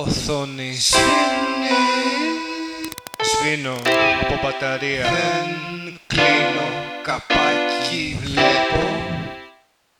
Οθόνης. Σβήνω από μπαταρία. Δεν κλείνω καπάκι.